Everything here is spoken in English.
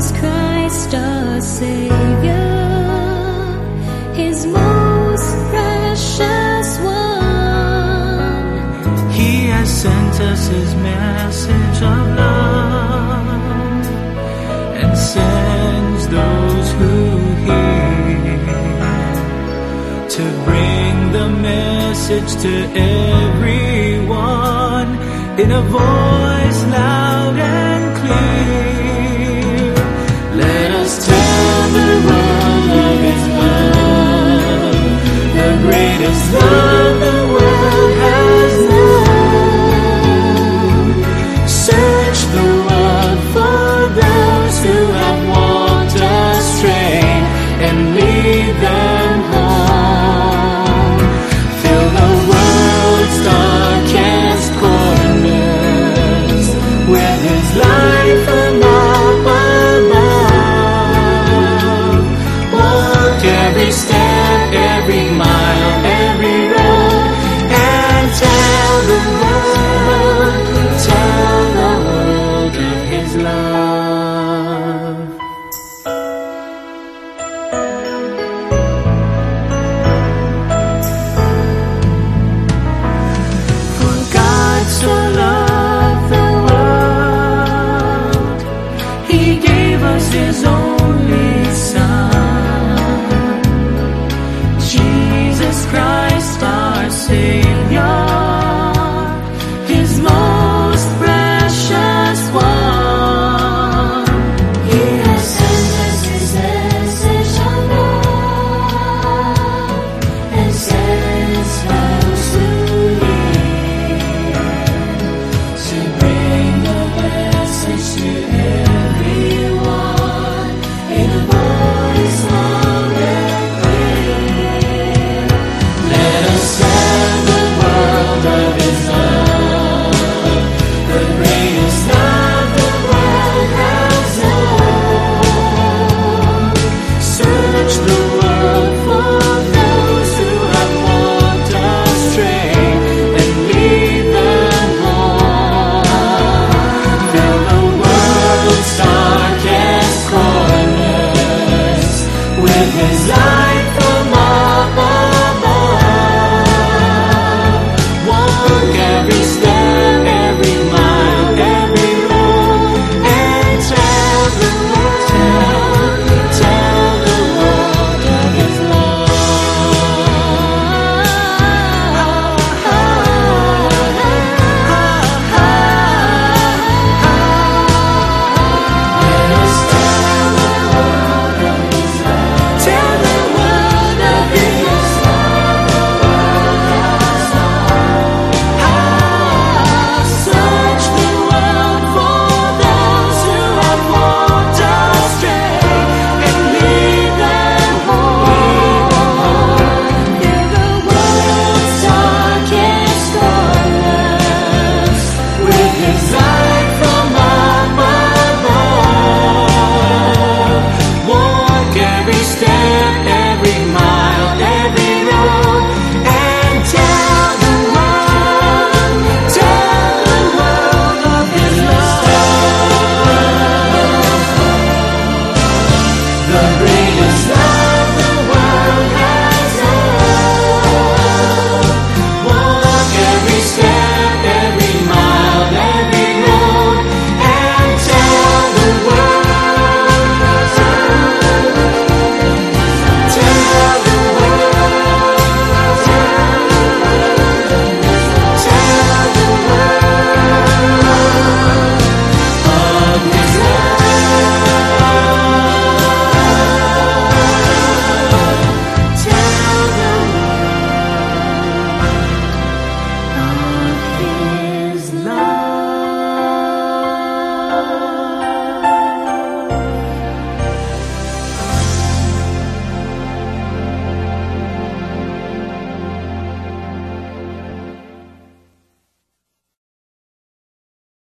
Jesus Christ our Savior, His most precious one. He has sent us His message of love and sends those who hear to bring the message to everyone in a voice loud and clear. is love.